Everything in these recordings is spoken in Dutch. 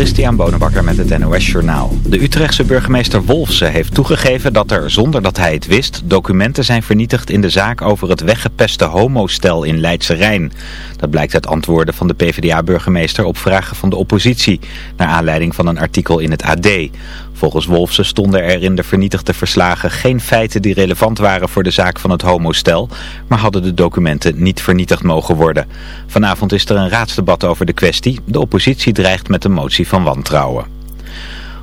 Christian Bonenbakker met het NOS Journaal. De Utrechtse burgemeester Wolfse heeft toegegeven dat er, zonder dat hij het wist, documenten zijn vernietigd in de zaak over het weggepeste homostel in Leidse Rijn. Dat blijkt uit antwoorden van de PvdA-burgemeester op vragen van de oppositie, naar aanleiding van een artikel in het AD. Volgens Wolfsen stonden er in de vernietigde verslagen geen feiten die relevant waren voor de zaak van het homostel, maar hadden de documenten niet vernietigd mogen worden. Vanavond is er een raadsdebat over de kwestie. De oppositie dreigt met een motie van wantrouwen.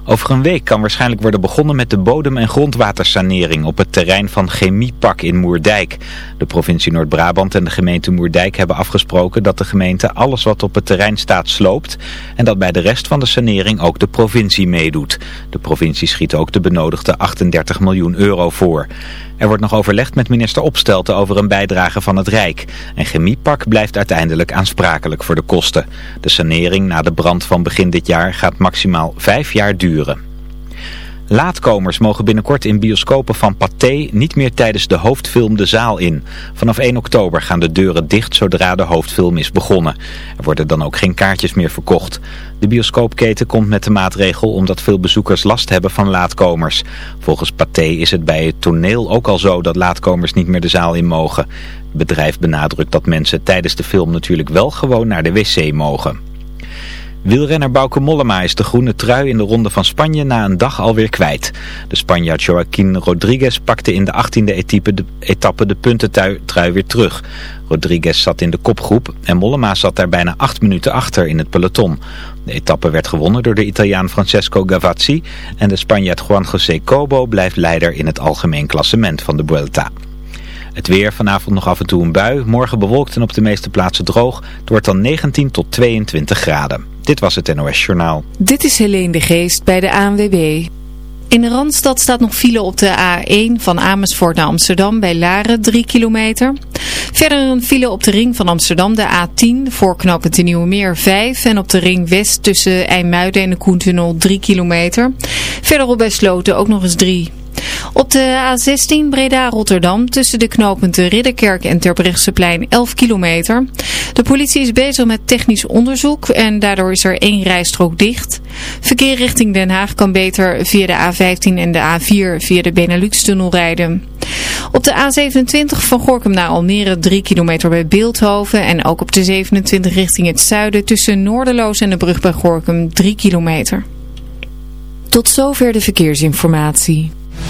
Over een week kan waarschijnlijk worden begonnen met de bodem- en grondwatersanering op het terrein van Chemiepak in Moerdijk. De provincie Noord-Brabant en de gemeente Moerdijk hebben afgesproken dat de gemeente alles wat op het terrein staat sloopt en dat bij de rest van de sanering ook de provincie meedoet. De provincie schiet ook de benodigde 38 miljoen euro voor. Er wordt nog overlegd met minister Opstelten over een bijdrage van het Rijk. En Chemiepak blijft uiteindelijk aansprakelijk voor de kosten. De sanering na de brand van begin dit jaar gaat maximaal vijf jaar duren. Laatkomers mogen binnenkort in bioscopen van Pathé niet meer tijdens de hoofdfilm de zaal in. Vanaf 1 oktober gaan de deuren dicht zodra de hoofdfilm is begonnen. Er worden dan ook geen kaartjes meer verkocht. De bioscoopketen komt met de maatregel omdat veel bezoekers last hebben van laatkomers. Volgens Pathé is het bij het toneel ook al zo dat laatkomers niet meer de zaal in mogen. Het bedrijf benadrukt dat mensen tijdens de film natuurlijk wel gewoon naar de wc mogen. Wielrenner Bauke Mollema is de groene trui in de Ronde van Spanje na een dag alweer kwijt. De Spanjaard Joaquín Rodriguez pakte in de 18e etappe de, puntentrui weer terug. Rodriguez zat in de kopgroep en Mollema zat daar bijna acht minuten achter in het peloton. De etappe werd gewonnen door de Italiaan Francesco Gavazzi en de Spanjaard Juan José Cobo blijft leider in het algemeen klassement van de Vuelta. Het weer, vanavond nog af en toe een bui, morgen bewolkt en op de meeste plaatsen droog. Het wordt dan 19 tot 22 graden. Dit was het NOS Journaal. Dit is Helene de Geest bij de ANWB. In de Randstad staat nog file op de A1 van Amersfoort naar Amsterdam bij Laren 3 kilometer. Verder een file op de ring van Amsterdam de A10 voor de Nieuwe Meer 5 en op de ring West tussen IJmuiden en de Koentunnel 3 kilometer. Verderop bij Sloten ook nog eens 3 op de A16 Breda-Rotterdam tussen de knooppunten Ridderkerk en Terbrechtseplein 11 kilometer. De politie is bezig met technisch onderzoek en daardoor is er één rijstrook dicht. Verkeer richting Den Haag kan beter via de A15 en de A4 via de Benelux-tunnel rijden. Op de A27 van Gorkum naar Almere 3 kilometer bij Beeldhoven en ook op de 27 richting het zuiden tussen Noorderloos en de brug bij Gorkum 3 kilometer. Tot zover de verkeersinformatie.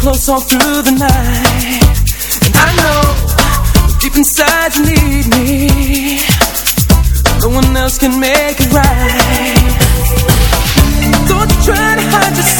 close all through the night. And I know Deep inside you need me. No one else can make it right. Don't you try to hide yourself.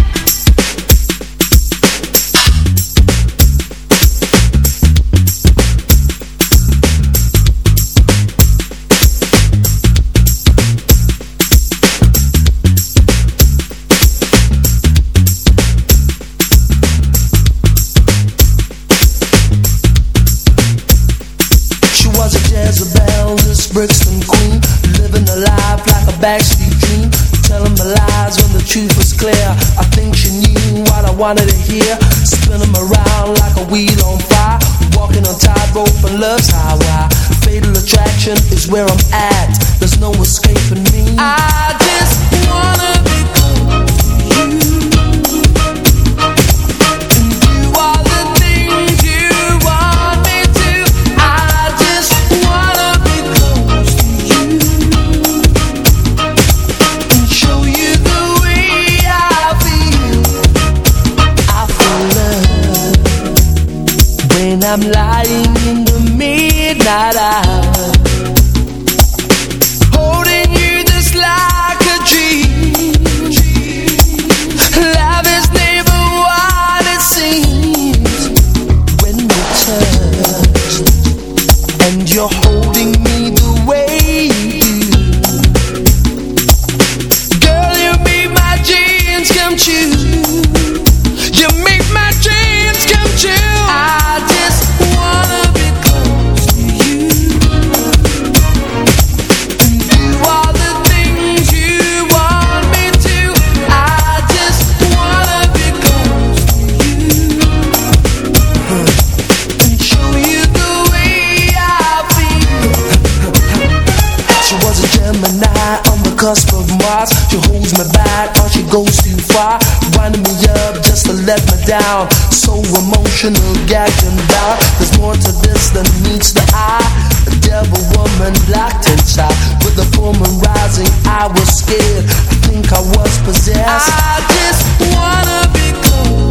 emotional gagging down There's more to this than meets the eye. A devil woman locked inside With the full moon rising, I was scared. I think I was possessed. I just wanna be cool.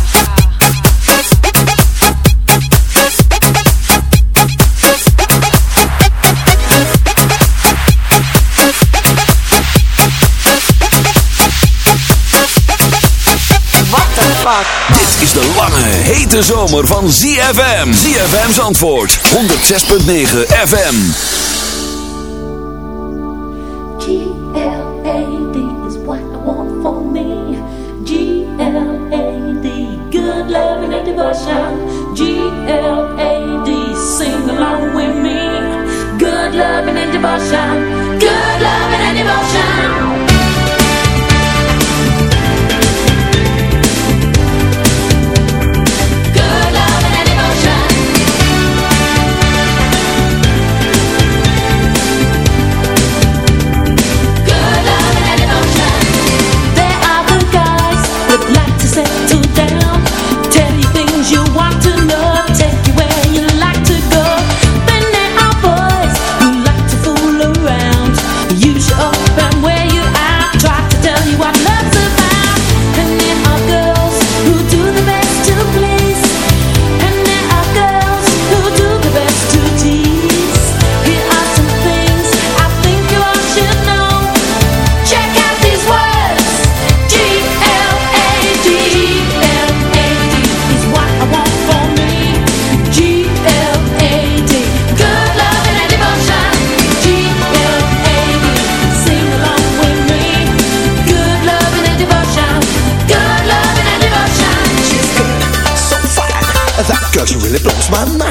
Dit is de lange, hete zomer van ZFM. ZFM's antwoord, 106.9 FM. G-L-A-D is what I want for me. G-L-A-D, good loving and devotion. G-L-A-D, sing along with me. Good loving and devotion. banda.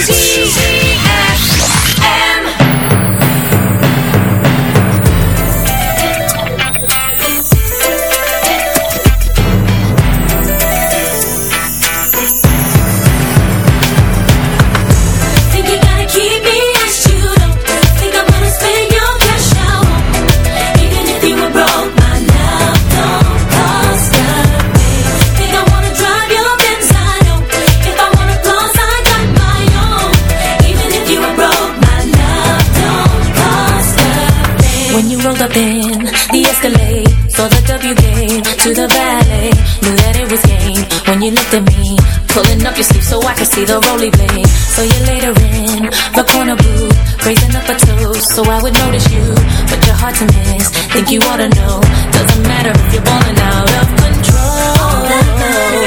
so I would notice you. But your heart's a mess, think you ought to know. Doesn't matter if you're balling out of control. All I wanna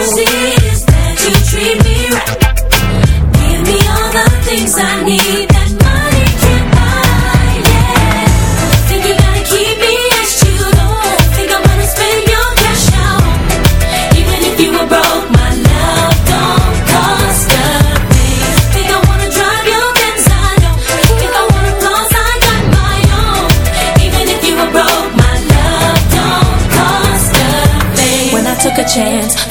is that you treat me right. Give me all the things I need.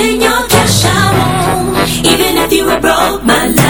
in your cash, I won't. Even if you were broke, my love.